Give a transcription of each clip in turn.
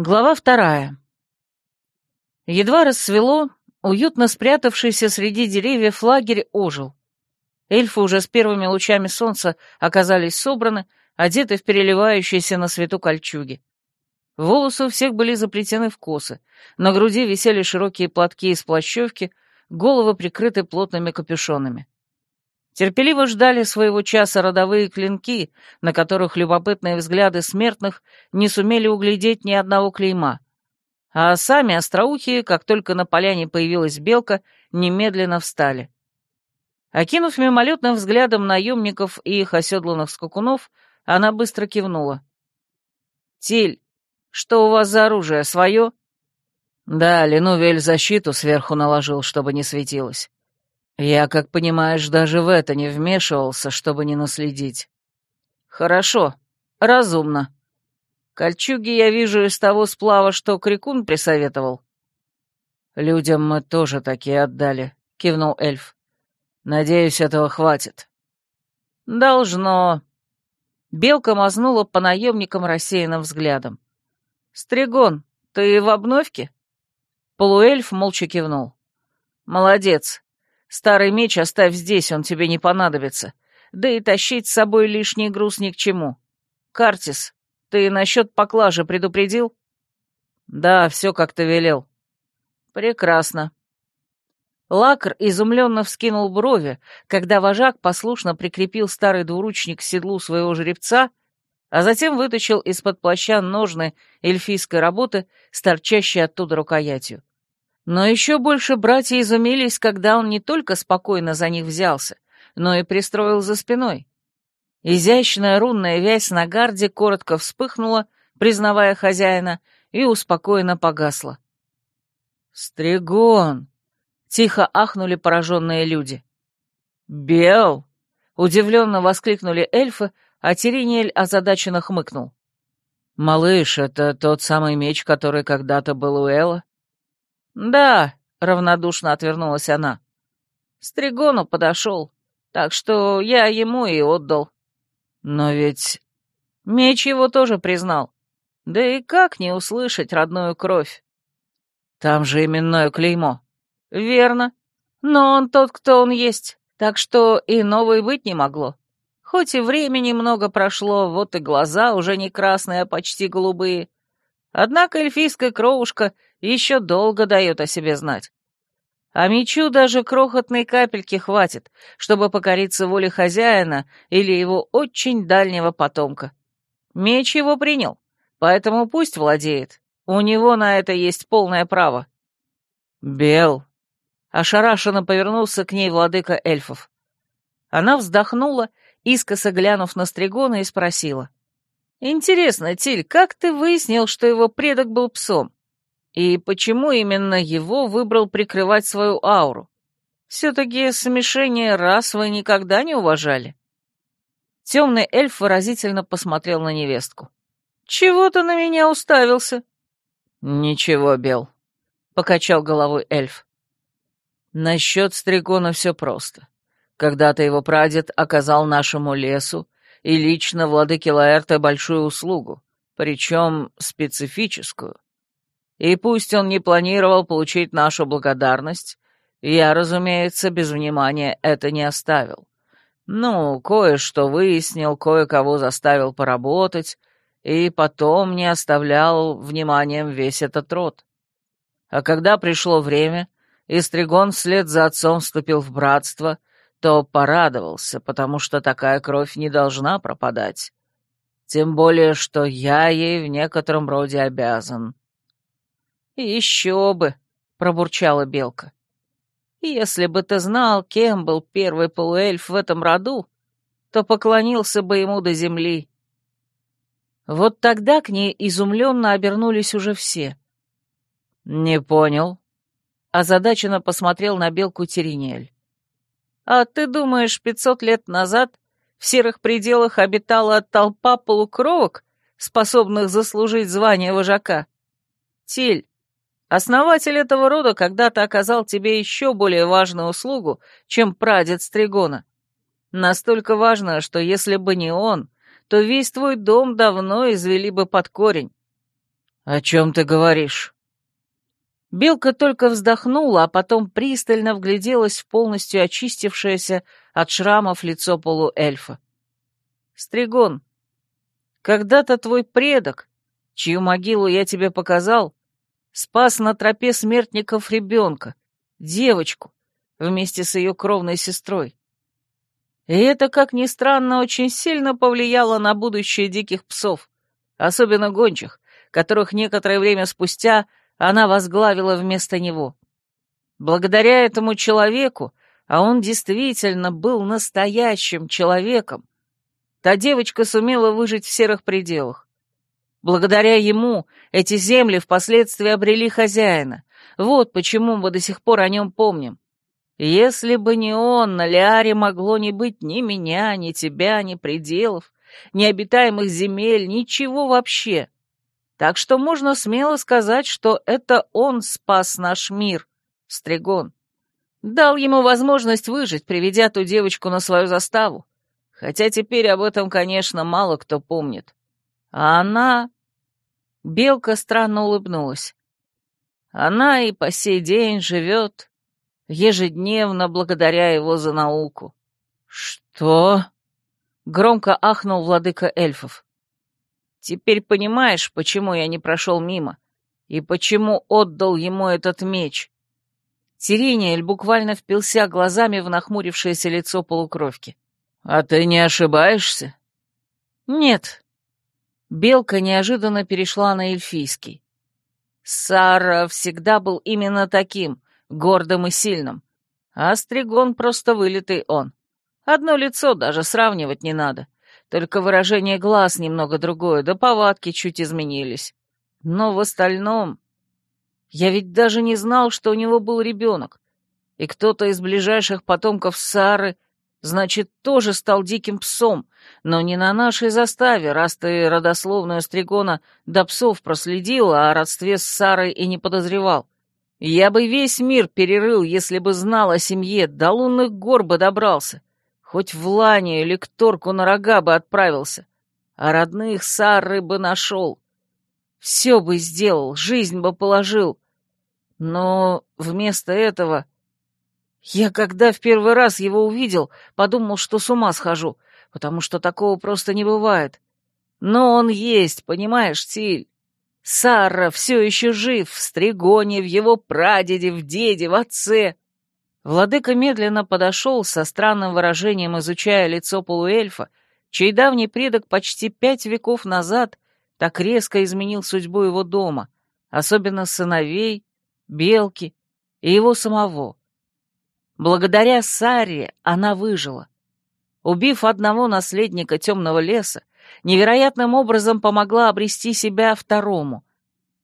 Глава вторая. Едва рассвело, уютно спрятавшийся среди деревьев лагерь ожил. Эльфы уже с первыми лучами солнца оказались собраны, одеты в переливающиеся на свету кольчуги. Волосы у всех были заплетены в косы, на груди висели широкие платки из плащевки, головы прикрыты плотными капюшонами. Терпеливо ждали своего часа родовые клинки, на которых любопытные взгляды смертных не сумели углядеть ни одного клейма. А сами остроухие, как только на поляне появилась белка, немедленно встали. Окинув мимолетным взглядом наемников и их оседланных скакунов, она быстро кивнула. «Тиль, что у вас за оружие, свое?» «Да, Ленувель защиту сверху наложил, чтобы не светилось. Я, как понимаешь, даже в это не вмешивался, чтобы не наследить. Хорошо, разумно. Кольчуги я вижу из того сплава, что Крикун присоветовал. Людям мы тоже такие отдали, кивнул эльф. Надеюсь, этого хватит. Должно. Белка мазнула по наемникам рассеянным взглядом. «Стригон, ты в обновке?» Полуэльф молча кивнул. «Молодец. Старый меч оставь здесь, он тебе не понадобится. Да и тащить с собой лишний груз ни к чему. Картис, ты насчет поклажи предупредил? Да, все как ты велел. Прекрасно. Лакр изумленно вскинул брови, когда вожак послушно прикрепил старый двуручник к седлу своего жеребца, а затем вытащил из-под плаща ножны эльфийской работы с торчащей оттуда рукоятью. Но еще больше братья изумились, когда он не только спокойно за них взялся, но и пристроил за спиной. Изящная рунная вязь на гарде коротко вспыхнула, признавая хозяина, и успокоенно погасла. «Стригон!» — тихо ахнули пораженные люди. «Бел!» — удивленно воскликнули эльфы, а Теринель озадаченно хмыкнул. «Малыш, это тот самый меч, который когда-то был у Элла?» «Да», — равнодушно отвернулась она. «Стригону подошел, так что я ему и отдал». «Но ведь...» Меч его тоже признал. Да и как не услышать родную кровь? Там же именное клеймо. Верно. Но он тот, кто он есть, так что и новой быть не могло. Хоть и времени много прошло, вот и глаза уже не красные, а почти голубые. Однако эльфийская кровушка еще долго дает о себе знать. А мечу даже крохотной капельки хватит, чтобы покориться воле хозяина или его очень дальнего потомка. Меч его принял, поэтому пусть владеет. У него на это есть полное право. Бел. Ошарашенно повернулся к ней владыка эльфов. Она вздохнула, искоса глянув на Стригона, и спросила. «Интересно, Тиль, как ты выяснил, что его предок был псом? И почему именно его выбрал прикрывать свою ауру? Все-таки смешение рас вы никогда не уважали?» Темный эльф выразительно посмотрел на невестку. «Чего ты на меня уставился?» «Ничего, Бел», — покачал головой эльф. «Насчет Стригона все просто. Когда-то его прадед оказал нашему лесу и лично владыке Лаэрта большую услугу, причем специфическую. И пусть он не планировал получить нашу благодарность, я, разумеется, без внимания это не оставил. Ну, кое-что выяснил, кое-кого заставил поработать, и потом не оставлял вниманием весь этот род. А когда пришло время, и Стригон вслед за отцом вступил в братство, то порадовался, потому что такая кровь не должна пропадать. Тем более, что я ей в некотором роде обязан. «Еще бы!» — пробурчала Белка. «Если бы ты знал, кем был первый полуэльф в этом роду, то поклонился бы ему до земли». Вот тогда к ней изумленно обернулись уже все. «Не понял», — озадаченно посмотрел на Белку Теринель. «А ты думаешь, пятьсот лет назад в серых пределах обитала толпа полукровок, способных заслужить звание вожака? Тиль, Основатель этого рода когда-то оказал тебе еще более важную услугу, чем прадед Стригона. Настолько важную, что если бы не он, то весь твой дом давно извели бы под корень. «О чем ты говоришь?» Белка только вздохнула, а потом пристально вгляделась в полностью очистившееся от шрамов лицо полуэльфа. «Стригон, когда-то твой предок, чью могилу я тебе показал, спас на тропе смертников ребенка, девочку, вместе с ее кровной сестрой. И это, как ни странно, очень сильно повлияло на будущее диких псов, особенно гончих, которых некоторое время спустя она возглавила вместо него. Благодаря этому человеку, а он действительно был настоящим человеком, та девочка сумела выжить в серых пределах. Благодаря ему эти земли впоследствии обрели хозяина. Вот почему мы до сих пор о нем помним. Если бы не он, на Лиаре могло не быть ни меня, ни тебя, ни пределов, ни обитаемых земель, ничего вообще. Так что можно смело сказать, что это он спас наш мир, Стригон. Дал ему возможность выжить, приведя ту девочку на свою заставу. Хотя теперь об этом, конечно, мало кто помнит. А она... Белка странно улыбнулась. Она и по сей день живет, ежедневно благодаря его за науку. «Что?» — громко ахнул владыка эльфов. Теперь понимаешь, почему я не прошел мимо? И почему отдал ему этот меч?» Тирениэль буквально впился глазами в нахмурившееся лицо полукровки. «А ты не ошибаешься?» «Нет». Белка неожиданно перешла на эльфийский. Сара всегда был именно таким, гордым и сильным. А Стригон просто вылитый он. Одно лицо даже сравнивать не надо. Только выражение глаз немного другое, да повадки чуть изменились. Но в остальном... Я ведь даже не знал, что у него был ребенок. И кто-то из ближайших потомков Сары, значит, тоже стал диким псом, но не на нашей заставе, раз ты родословную Стригона до псов проследил, а о родстве с Сарой и не подозревал. Я бы весь мир перерыл, если бы знал о семье, до лунных гор бы добрался. Хоть в Ланию или к Торку на рога бы отправился, а родных Сары бы нашел. Все бы сделал, жизнь бы положил. Но вместо этого... Я, когда в первый раз его увидел, подумал, что с ума схожу, потому что такого просто не бывает. Но он есть, понимаешь, Тиль? Сара все еще жив в Стригоне, в его прадеде, в деде, в отце. Владыка медленно подошел, со странным выражением изучая лицо полуэльфа, чей давний предок почти пять веков назад так резко изменил судьбу его дома, особенно сыновей, белки и его самого. Благодаря Саре она выжила. Убив одного наследника темного леса, невероятным образом помогла обрести себя второму.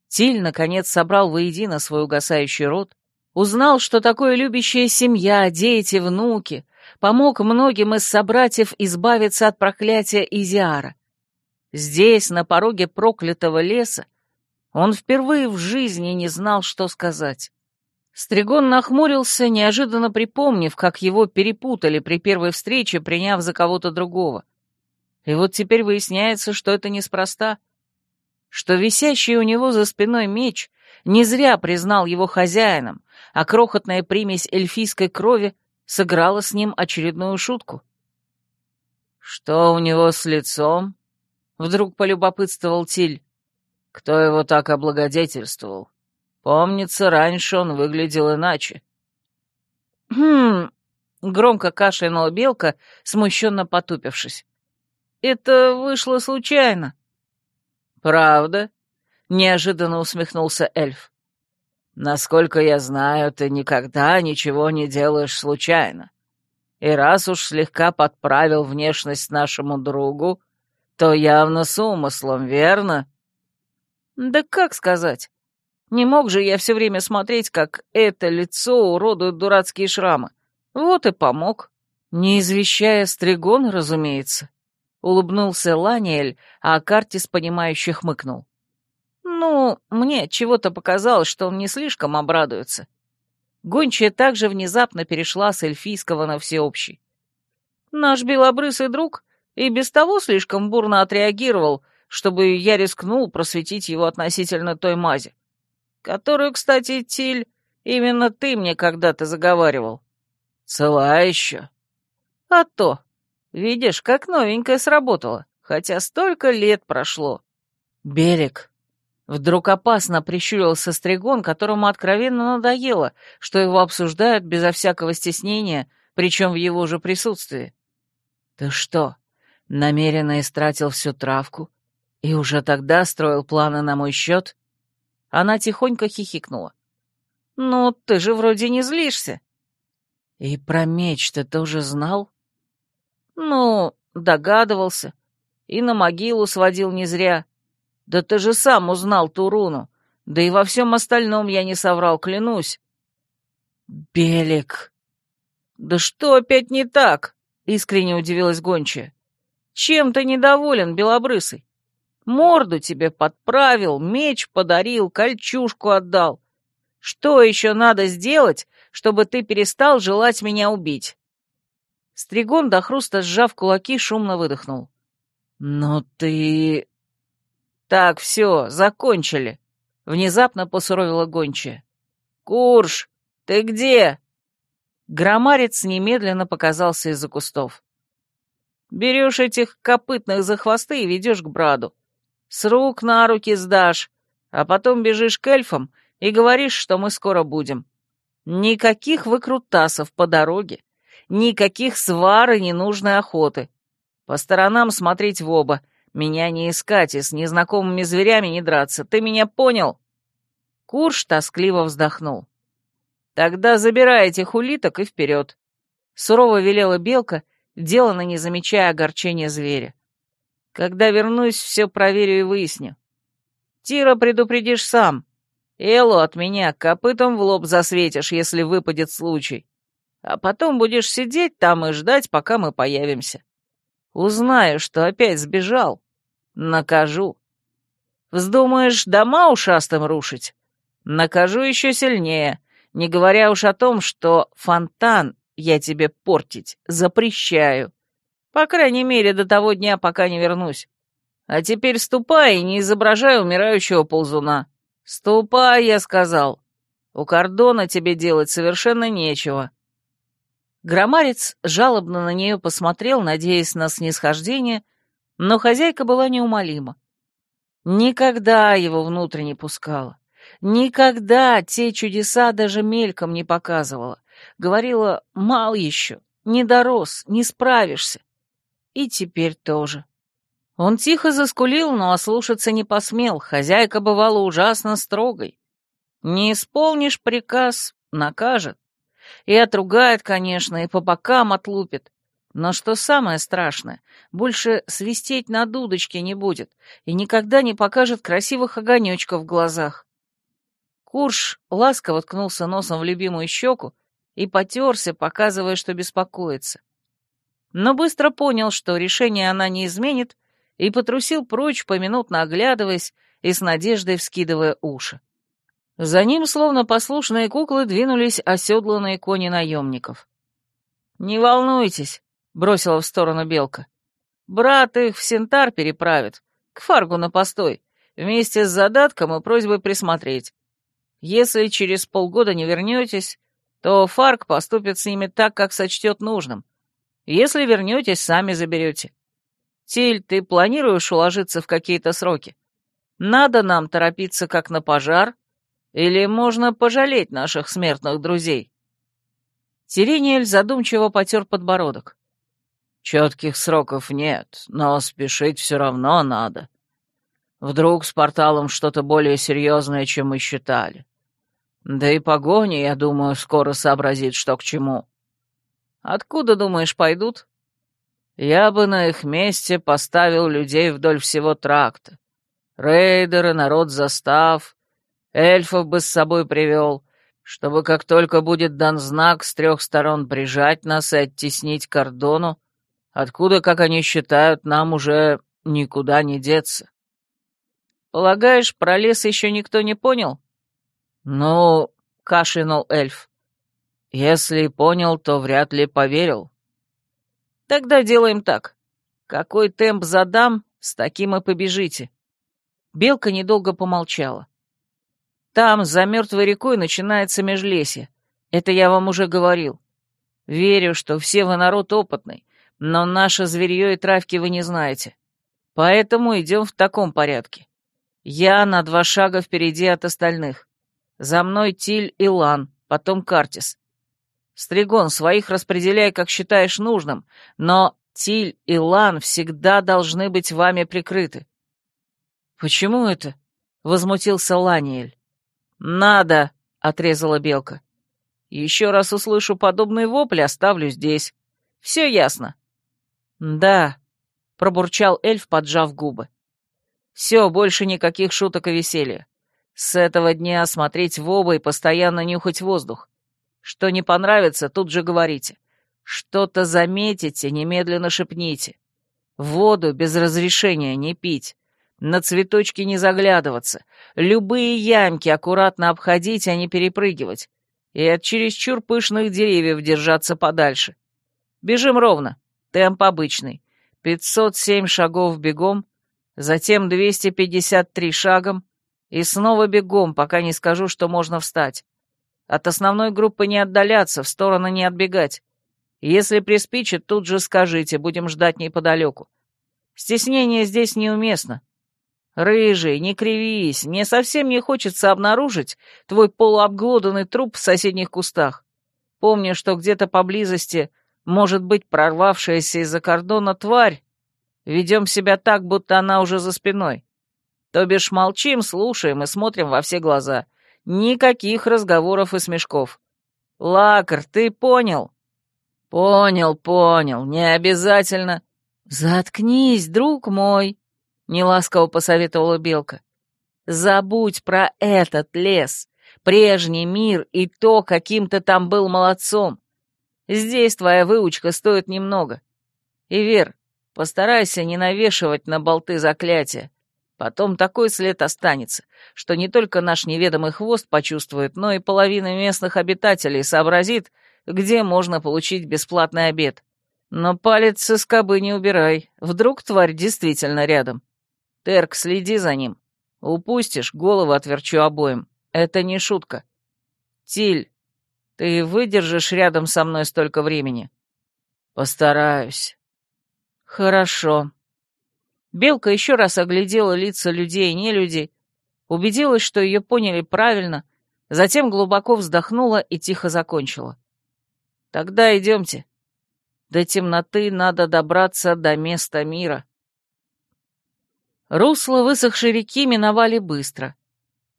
Тиль, наконец, собрал воедино свой угасающий род, Узнал, что такое любящая семья, дети, внуки. Помог многим из собратьев избавиться от проклятия Изиара. Здесь, на пороге проклятого леса, он впервые в жизни не знал, что сказать. Стригон нахмурился, неожиданно припомнив, как его перепутали при первой встрече, приняв за кого-то другого. И вот теперь выясняется, что это неспроста, что висящий у него за спиной меч не зря признал его хозяином, а крохотная примесь эльфийской крови сыграла с ним очередную шутку. «Что у него с лицом?» — вдруг полюбопытствовал Тиль. «Кто его так облагодетельствовал? Помнится, раньше он выглядел иначе». «Хм...» — громко кашлянула Белка, смущенно потупившись. «Это вышло случайно». «Правда?» — неожиданно усмехнулся эльф. Насколько я знаю, ты никогда ничего не делаешь случайно. И раз уж слегка подправил внешность нашему другу, то явно с умыслом, верно? Да как сказать? Не мог же я все время смотреть, как это лицо уродует дурацкие шрамы. Вот и помог. Не извещая Стригон, разумеется. Улыбнулся Ланиэль, а Картис, понимающе хмыкнул. Ну, мне чего-то показалось, что он не слишком обрадуется. Гончая также внезапно перешла с эльфийского на всеобщий. Наш белобрысый друг и без того слишком бурно отреагировал, чтобы я рискнул просветить его относительно той мази. Которую, кстати, Тиль, именно ты мне когда-то заговаривал. Цела еще. А то. Видишь, как новенькая сработала, хотя столько лет прошло. Берег. Вдруг опасно прищурился Стригон, которому откровенно надоело, что его обсуждают безо всякого стеснения, причем в его же присутствии. «Ты что, намеренно истратил всю травку и уже тогда строил планы на мой счет?» Она тихонько хихикнула. «Ну, ты же вроде не злишься». «И про меч ты тоже знал?» «Ну, догадывался. И на могилу сводил не зря. Да ты же сам узнал ту руну. Да и во всем остальном я не соврал, клянусь». «Белик!» «Да что опять не так?» — искренне удивилась гончая. «Чем ты недоволен, белобрысый? Морду тебе подправил, меч подарил, кольчушку отдал. Что еще надо сделать, чтобы ты перестал желать меня убить?» Стригон до хруста сжав кулаки, шумно выдохнул. «Но ты...» «Так, все, закончили», — внезапно посуровила гончая. «Курш, ты где?» Громарец немедленно показался из-за кустов. «Берешь этих копытных за хвосты и ведешь к браду. С рук на руки сдашь, а потом бежишь к эльфам и говоришь, что мы скоро будем. Никаких выкрутасов по дороге, никаких свар и ненужной охоты. По сторонам смотреть в оба, меня не искать и с незнакомыми зверями не драться. Ты меня понял?» Курш тоскливо вздохнул. «Тогда забирай этих улиток и вперед!» Сурово велела белка, делано не замечая огорчения зверя. «Когда вернусь, все проверю и выясню. Тира предупредишь сам. Элу от меня копытом в лоб засветишь, если выпадет случай. А потом будешь сидеть там и ждать, пока мы появимся. Узнаю, что опять сбежал. Накажу. Вздумаешь дома ушастым рушить? Накажу еще сильнее, не говоря уж о том, что фонтан я тебе портить запрещаю. По крайней мере, до того дня, пока не вернусь. А теперь ступай и не изображай умирающего ползуна. Ступай, я сказал. У кордона тебе делать совершенно нечего. Громарец жалобно на нее посмотрел, надеясь на снисхождение, но хозяйка была неумолима. Никогда его внутрь не пускала. Никогда те чудеса даже мельком не показывала. Говорила, мал еще, не дорос, не справишься. И теперь тоже. Он тихо заскулил, но ослушаться не посмел, хозяйка бывала ужасно строгой. Не исполнишь приказ — накажет. И отругает, конечно, и по бокам отлупит. Но что самое страшное, больше свистеть на дудочке не будет и никогда не покажет красивых огонечков в глазах. Курш ласково ткнулся носом в любимую щеку и потерся, показывая, что беспокоится. Но быстро понял, что решение она не изменит, и потрусил прочь, поминутно оглядываясь и с надеждой вскидывая уши. За ним, словно послушные куклы, двинулись оседланные кони наемников. «Не волнуйтесь», бросила в сторону Белка. «Брат их в Синтар переправит, к Фаргу на постой, вместе с задатком и просьбой присмотреть. Если через полгода не вернетесь, то Фарк поступит с ними так, как сочтет нужным. Если вернетесь, сами заберете. Тиль, ты планируешь уложиться в какие-то сроки? Надо нам торопиться как на пожар, или можно пожалеть наших смертных друзей?» Сирениэль задумчиво потер подбородок. Четких сроков нет, но спешить все равно надо. Вдруг с порталом что-то более серьезное, чем мы считали. Да и погоня, я думаю, скоро сообразит, что к чему. Откуда, думаешь, пойдут? Я бы на их месте поставил людей вдоль всего тракта. Рейдеры, народ застав, эльфов бы с собой привел, чтобы как только будет дан знак с трех сторон прижать нас и оттеснить кордону, откуда, как они считают, нам уже никуда не деться. Полагаешь, про лес еще никто не понял? Ну, кашлянул эльф. Если понял, то вряд ли поверил. Тогда делаем так. Какой темп задам, С таким и побежите. Белка недолго помолчала. Там, за мертвой рекой, начинается межлесье. Это я вам уже говорил. Верю, что все вы народ опытный, но наше зверье и травки вы не знаете. Поэтому идем в таком порядке. Я на два шага впереди от остальных. За мной Тиль и Лан, потом Картис. Стригон, своих распределяй, как считаешь нужным, но Тиль и Лан всегда должны быть вами прикрыты. Почему это? Возмутился Ланиэль. Надо, отрезала Белка. Еще раз услышу подобные вопли, оставлю здесь. Все ясно. Да, пробурчал эльф, поджав губы. Все, больше никаких шуток и веселья. С этого дня смотреть в оба и постоянно нюхать воздух. Что не понравится, тут же говорите. Что-то заметите, немедленно шепните. Воду без разрешения не пить. На цветочки не заглядываться. Любые ямки аккуратно обходить, а не перепрыгивать. И от чересчур пышных деревьев держаться подальше. Бежим ровно. Темп обычный. 507 шагов бегом, затем 253 шагом, и снова бегом, пока не скажу, что можно встать. От основной группы не отдаляться, в стороны не отбегать. Если приспичит, тут же скажите, будем ждать неподалеку. Стеснение здесь неуместно. Рыжий, не кривись, мне совсем не хочется обнаружить твой полуобглоданный труп в соседних кустах. Помню, что где-то поблизости может быть прорвавшаяся из-за кордона тварь. Ведем себя так, будто она уже за спиной. То бишь молчим, слушаем и смотрим во все глаза. Никаких разговоров и смешков. Лакар, ты понял? Понял, понял, не обязательно. Заткнись, друг мой, неласково посоветовала Белка. Забудь про этот лес, прежний мир и то, каким ты там был молодцом. Здесь твоя выучка стоит немного. И, Вер, постарайся не навешивать на болты заклятия. Потом такой след останется, что не только наш неведомый хвост почувствует, но и половина местных обитателей сообразит, где можно получить бесплатный обед. Но палец со скобы не убирай, вдруг тварь действительно рядом. Терк, следи за ним. Упустишь, голову отверчу обоим. Это не шутка. Тиль, ты выдержишь рядом со мной столько времени? Постараюсь. Хорошо. Белка еще раз оглядела лица людей и нелюдей, убедилась, что ее поняли правильно, затем глубоко вздохнула и тихо закончила. Тогда идемте. До темноты надо добраться до места мира. Русло высохшей реки миновали быстро.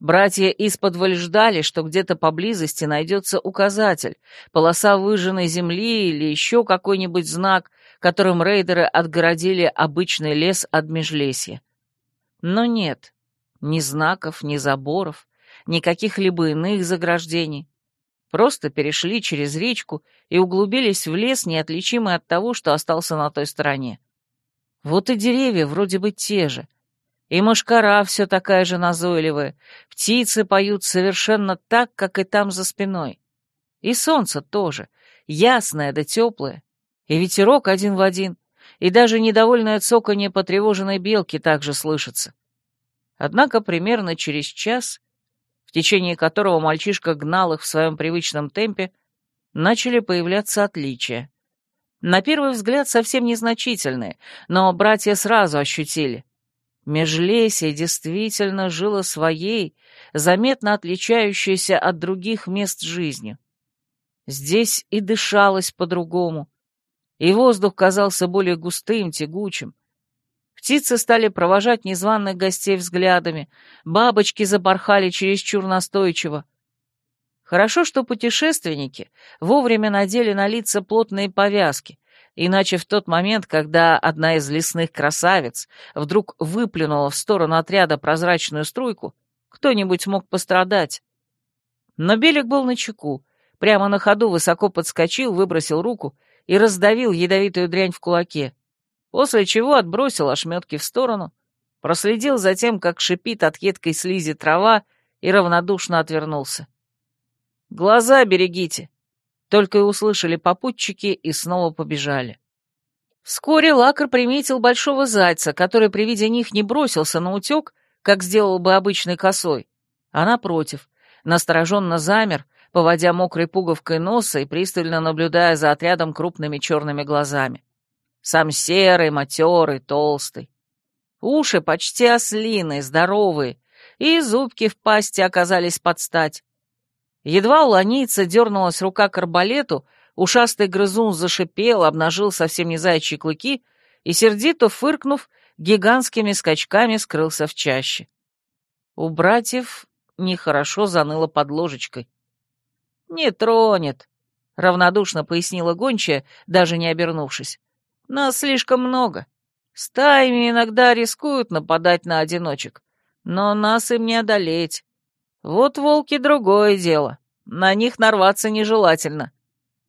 Братья из-под ждали, что где-то поблизости найдется указатель, полоса выжженной земли или еще какой-нибудь знак, которым рейдеры отгородили обычный лес от межлесья. Но нет, ни знаков, ни заборов, ни каких-либо иных заграждений. Просто перешли через речку и углубились в лес, неотличимый от того, что остался на той стороне. Вот и деревья вроде бы те же, и мошкара все такая же назойливая, птицы поют совершенно так, как и там за спиной. И солнце тоже, ясное да теплое, и ветерок один в один, и даже недовольное цоканье потревоженной белки также слышится. Однако примерно через час, в течение которого мальчишка гнал их в своем привычном темпе, начали появляться отличия. На первый взгляд совсем незначительные, но братья сразу ощутили — Межлесье действительно жило своей, заметно отличающейся от других мест жизнью. Здесь и дышалось по-другому, и воздух казался более густым, тягучим. Птицы стали провожать незваных гостей взглядами, бабочки запорхали чересчур настойчиво. Хорошо, что путешественники вовремя надели на лица плотные повязки, Иначе в тот момент, когда одна из лесных красавиц вдруг выплюнула в сторону отряда прозрачную струйку, кто-нибудь мог пострадать. Но Белик был на чеку, прямо на ходу высоко подскочил, выбросил руку и раздавил ядовитую дрянь в кулаке, после чего отбросил ошметки в сторону, проследил за тем, как шипит от едкой слизи трава, и равнодушно отвернулся. «Глаза берегите!» Только и услышали попутчики и снова побежали. Вскоре Лакар приметил большого зайца, который при виде них не бросился на утек, как сделал бы обычный косой, а напротив, настороженно замер, поводя мокрой пуговкой носа и пристально наблюдая за отрядом крупными черными глазами. Сам серый, матерый, толстый. Уши почти ослиные, здоровые, и зубки в пасти оказались под стать. Едва у ланица дернулась рука к арбалету, ушастый грызун зашипел, обнажил совсем не заячьи клыки и, сердито фыркнув, гигантскими скачками скрылся в чаще. У братьев нехорошо заныло под ложечкой. «Не тронет», — равнодушно пояснила гончая, даже не обернувшись. «Нас слишком много. Стаями иногда рискуют нападать на одиночек, но нас им не одолеть. Вот волки — другое дело. На них нарваться нежелательно.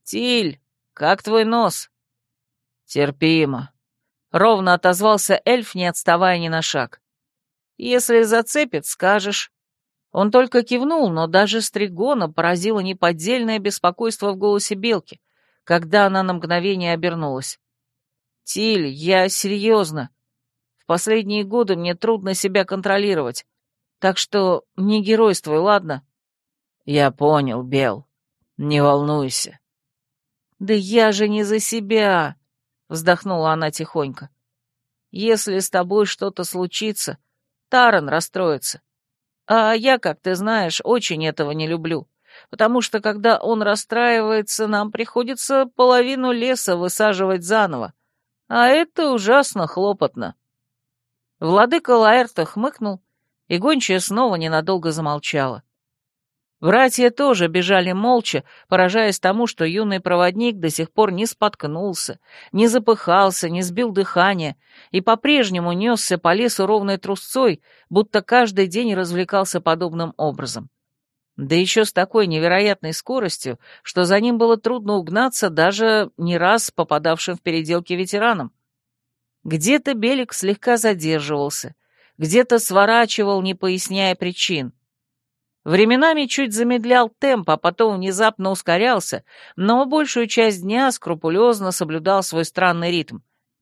Тиль, как твой нос?» «Терпимо», — ровно отозвался эльф, не отставая ни на шаг. «Если зацепит, скажешь». Он только кивнул, но даже Стригона поразило неподдельное беспокойство в голосе Белки, когда она на мгновение обернулась. «Тиль, я серьезно. В последние годы мне трудно себя контролировать, так что не геройствуй, ладно?» «Я понял, Бел. Не волнуйся». «Да я же не за себя!» — вздохнула она тихонько. «Если с тобой что-то случится, Таран расстроится. А я, как ты знаешь, очень этого не люблю, потому что когда он расстраивается, нам приходится половину леса высаживать заново, а это ужасно хлопотно». Владыка Лаэрта хмыкнул, и гончая снова ненадолго замолчала. Братья тоже бежали молча, поражаясь тому, что юный проводник до сих пор не споткнулся, не запыхался, не сбил дыхание и по-прежнему несся по лесу ровной трусцой, будто каждый день развлекался подобным образом. Да еще с такой невероятной скоростью, что за ним было трудно угнаться даже не раз попадавшим в переделки ветеранам. Где-то Белик слегка задерживался, где-то сворачивал, не поясняя причин. Временами чуть замедлял темп, а потом внезапно ускорялся, но большую часть дня скрупулезно соблюдал свой странный ритм.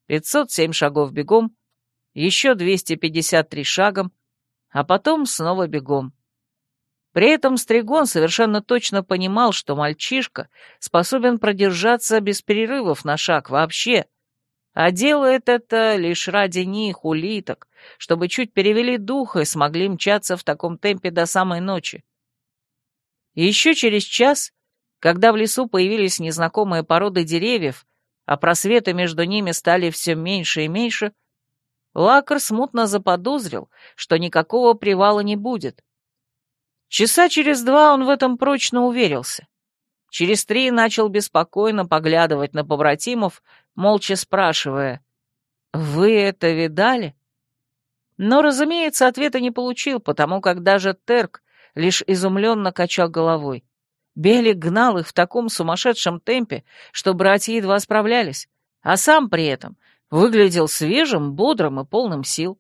507 шагов бегом, еще 253 шагом, а потом снова бегом. При этом Стригон совершенно точно понимал, что мальчишка способен продержаться без перерывов на шаг вообще, а делает это лишь ради них, улиток, чтобы чуть перевели дух и смогли мчаться в таком темпе до самой ночи. Еще через час, когда в лесу появились незнакомые породы деревьев, а просветы между ними стали все меньше и меньше, Лакар смутно заподозрил, что никакого привала не будет. Часа через два он в этом прочно уверился. Через три начал беспокойно поглядывать на побратимов, молча спрашивая, «Вы это видали?» Но, разумеется, ответа не получил, потому как даже Терк лишь изумленно качал головой. Белик гнал их в таком сумасшедшем темпе, что братья едва справлялись, а сам при этом выглядел свежим, бодрым и полным сил.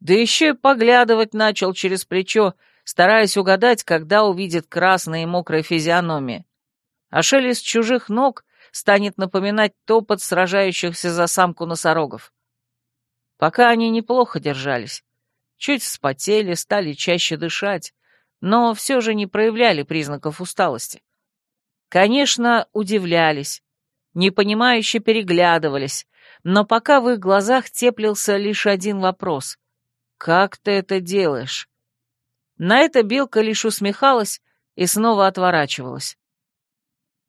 Да еще и поглядывать начал через плечо, стараясь угадать, когда увидит красные и мокрые физиономии а шелест чужих ног станет напоминать топот сражающихся за самку носорогов. Пока они неплохо держались, чуть вспотели, стали чаще дышать, но все же не проявляли признаков усталости. Конечно, удивлялись, непонимающе переглядывались, но пока в их глазах теплился лишь один вопрос. «Как ты это делаешь?» На это Белка лишь усмехалась и снова отворачивалась.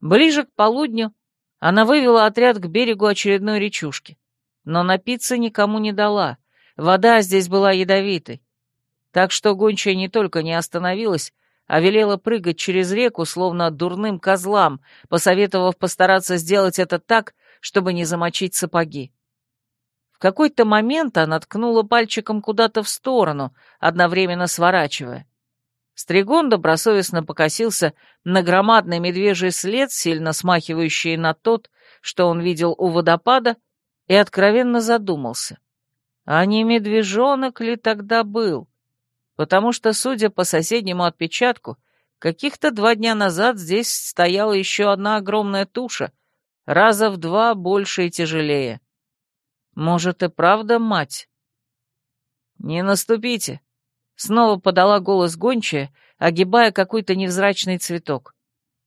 Ближе к полудню она вывела отряд к берегу очередной речушки, но напиться никому не дала, вода здесь была ядовитой. Так что гончая не только не остановилась, а велела прыгать через реку, словно дурным козлам, посоветовав постараться сделать это так, чтобы не замочить сапоги. В какой-то момент она ткнула пальчиком куда-то в сторону, одновременно сворачивая. Стригон добросовестно покосился на громадный медвежий след, сильно смахивающий на тот, что он видел у водопада, и откровенно задумался. А не медвежонок ли тогда был? Потому что, судя по соседнему отпечатку, каких-то два дня назад здесь стояла еще одна огромная туша, раза в два больше и тяжелее. Может, и правда мать? «Не наступите!» — снова подала голос гончая, огибая какой-то невзрачный цветок.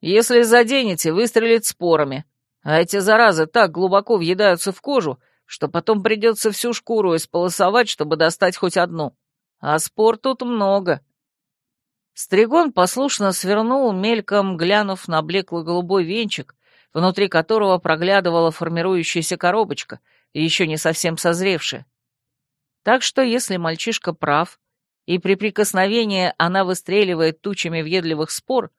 «Если заденете, выстрелит спорами, а эти заразы так глубоко въедаются в кожу, что потом придется всю шкуру исполосовать, чтобы достать хоть одну. А спор тут много». Стригон послушно свернул, мельком глянув на блекло-голубой венчик, внутри которого проглядывала формирующаяся коробочка, еще не совсем созревшая. Так что, если мальчишка прав, и при прикосновении она выстреливает тучами въедливых спор,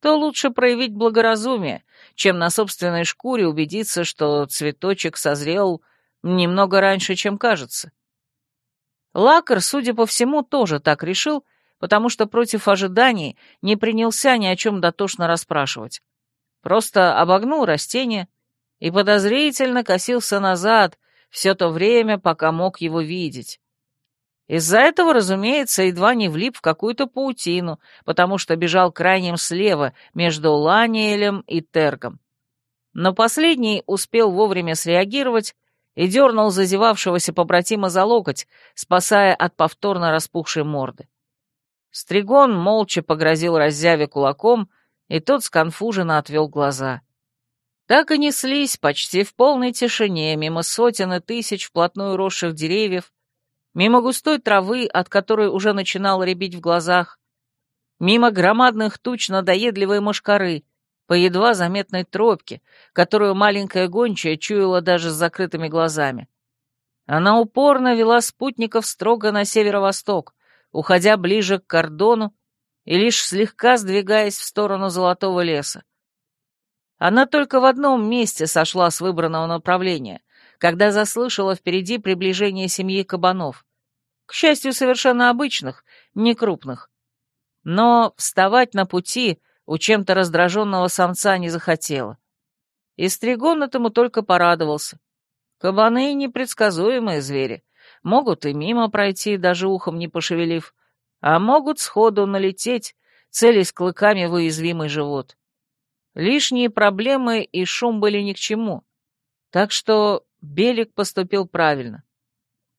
то лучше проявить благоразумие, чем на собственной шкуре убедиться, что цветочек созрел немного раньше, чем кажется. Лакар, судя по всему, тоже так решил, потому что против ожиданий не принялся ни о чем дотошно расспрашивать. Просто обогнул растение и подозрительно косился назад все то время, пока мог его видеть. Из-за этого, разумеется, едва не влип в какую-то паутину, потому что бежал крайним слева между Ланиэлем и Тергом. Но последний успел вовремя среагировать и дернул зазевавшегося побратима за локоть, спасая от повторно распухшей морды. Стригон молча погрозил раззяве кулаком, и тот сконфуженно отвел глаза. Так и неслись почти в полной тишине мимо сотен и тысяч вплотную росших деревьев, мимо густой травы, от которой уже начинало рябить в глазах, мимо громадных туч надоедливой мошкары, по едва заметной тропке, которую маленькая гончая чуяла даже с закрытыми глазами. Она упорно вела спутников строго на северо-восток, уходя ближе к кордону и лишь слегка сдвигаясь в сторону золотого леса. Она только в одном месте сошла с выбранного направления, когда заслышала впереди приближение семьи кабанов. К счастью, совершенно обычных, не крупных. Но вставать на пути у чем-то раздраженного самца не захотела. И Стригон этому только порадовался. Кабаны — непредсказуемые звери, Могут и мимо пройти, даже ухом не пошевелив, а могут сходу налететь, целясь клыками в уязвимый живот. Лишние проблемы и шум были ни к чему. Так что Белик поступил правильно.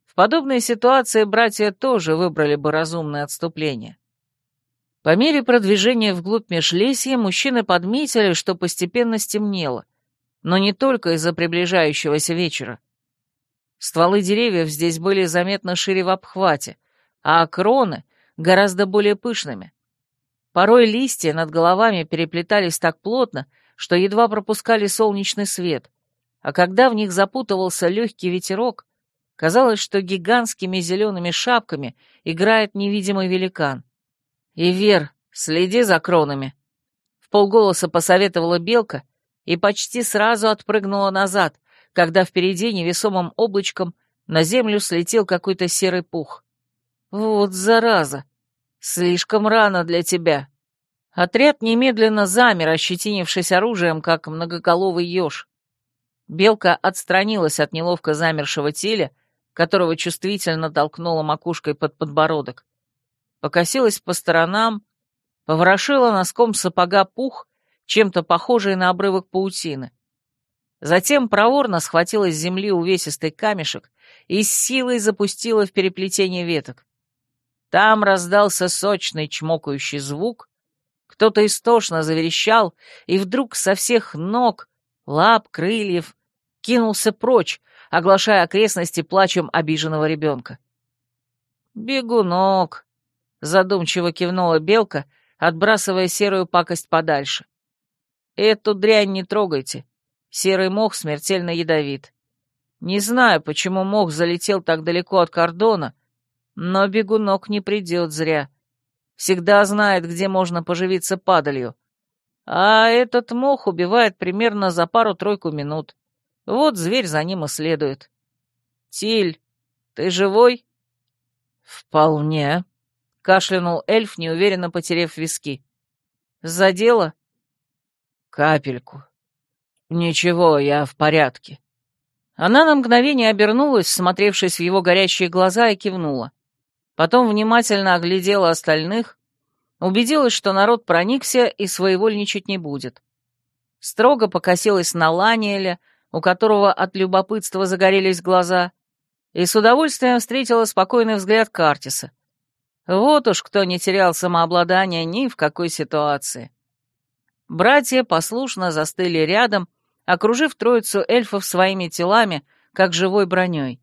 В подобной ситуации братья тоже выбрали бы разумное отступление. По мере продвижения вглубь Межлесья мужчины подметили, что постепенно стемнело, но не только из-за приближающегося вечера. Стволы деревьев здесь были заметно шире в обхвате, а кроны гораздо более пышными. Порой листья над головами переплетались так плотно, что едва пропускали солнечный свет, а когда в них запутывался легкий ветерок, казалось, что гигантскими зелеными шапками играет невидимый великан. «Ивер, следи за кронами!» В полголоса посоветовала белка и почти сразу отпрыгнула назад, когда впереди невесомым облачком на землю слетел какой-то серый пух. «Вот зараза! Слишком рано для тебя!» Отряд немедленно замер, ощетинившись оружием, как многоголовый еж. Белка отстранилась от неловко замершего теля, которого чувствительно толкнула макушкой под подбородок. Покосилась по сторонам, поворошила носком сапога пух, чем-то похожий на обрывок паутины. Затем проворно схватила с земли увесистый камешек и с силой запустила в переплетение веток. Там раздался сочный чмокающий звук, кто-то истошно заверещал, и вдруг со всех ног, лап, крыльев, кинулся прочь, оглашая окрестности плачем обиженного ребенка. «Бегунок!» — задумчиво кивнула белка, отбрасывая серую пакость подальше. «Эту дрянь не трогайте. Серый мох смертельно ядовит. Не знаю, почему мох залетел так далеко от кордона, но бегунок не придет зря. Всегда знает, где можно поживиться падалью. А этот мох убивает примерно за пару-тройку минут. Вот зверь за ним и следует. Тиль, ты живой? Вполне, кашлянул эльф, неуверенно потеряв виски. Задело? Капельку. «Ничего, я в порядке». Она на мгновение обернулась, смотревшись в его горящие глаза, и кивнула. Потом внимательно оглядела остальных, убедилась, что народ проникся и своевольничать не будет. Строго покосилась на Ланиэля, у которого от любопытства загорелись глаза, и с удовольствием встретила спокойный взгляд Картиса. Вот уж кто не терял самообладания ни в какой ситуации. Братья послушно застыли рядом, окружив троицу эльфов своими телами, как живой броней.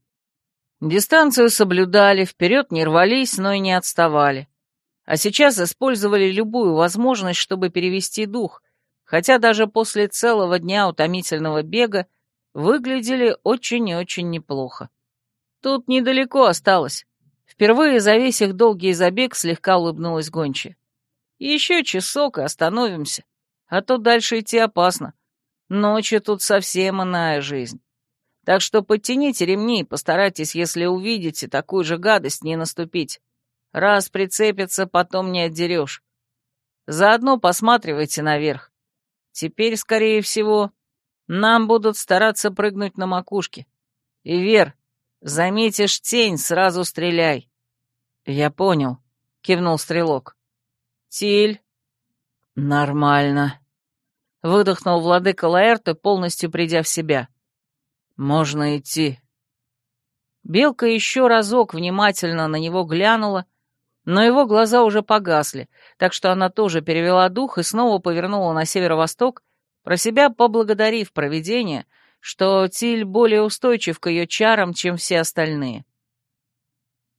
Дистанцию соблюдали, вперед не рвались, но и не отставали. А сейчас использовали любую возможность, чтобы перевести дух, хотя даже после целого дня утомительного бега выглядели очень и очень неплохо. Тут недалеко осталось. Впервые за весь их долгий забег слегка улыбнулась гончая. Еще часок и остановимся, а то дальше идти опасно. Ночью тут совсем иная жизнь. Так что подтяните ремни и постарайтесь, если увидите такую же гадость, не наступить. Раз прицепится, потом не отдерешь. Заодно посматривайте наверх. Теперь, скорее всего, нам будут стараться прыгнуть на макушке. И, Вер, заметишь тень, сразу стреляй. Я понял, кивнул стрелок. Тиль. Нормально. Выдохнул владыка Лаэрта, полностью придя в себя. «Можно идти». Белка еще разок внимательно на него глянула, но его глаза уже погасли, так что она тоже перевела дух и снова повернула на северо-восток, про себя поблагодарив провидение, что Тиль более устойчив к ее чарам, чем все остальные.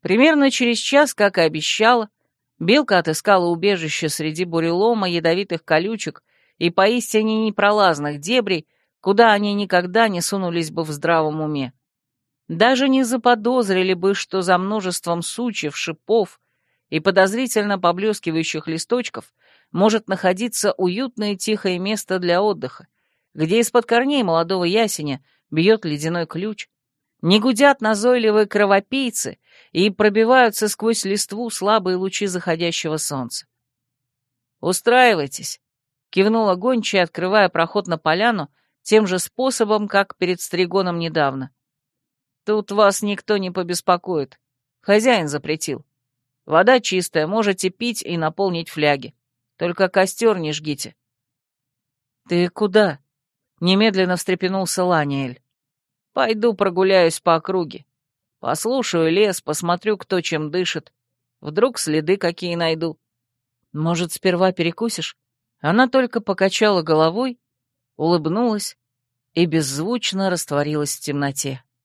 Примерно через час, как и обещала, Белка отыскала убежище среди бурелома, ядовитых колючек и поистине непролазных дебрей, куда они никогда не сунулись бы в здравом уме. Даже не заподозрили бы, что за множеством сучьев, шипов и подозрительно поблескивающих листочков может находиться уютное тихое место для отдыха, где из-под корней молодого ясеня бьет ледяной ключ, не гудят назойливые кровопийцы и пробиваются сквозь листву слабые лучи заходящего солнца. «Устраивайтесь», — кивнула гончая, открывая проход на поляну, тем же способом, как перед Стригоном недавно. Тут вас никто не побеспокоит. Хозяин запретил. Вода чистая, можете пить и наполнить фляги. Только костер не жгите. Ты куда? Немедленно встрепенулся Ланиэль. Пойду прогуляюсь по округе. Послушаю лес, посмотрю, кто чем дышит. Вдруг следы какие найду. Может, сперва перекусишь? Она только покачала головой улыбнулась и беззвучно растворилась в темноте.